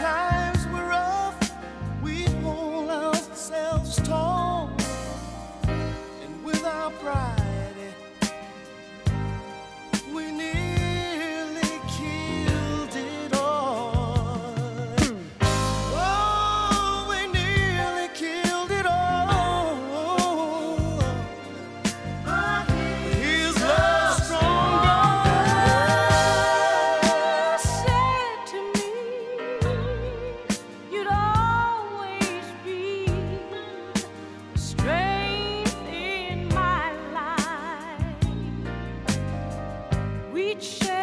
times were rough, we hold ourselves tall, strength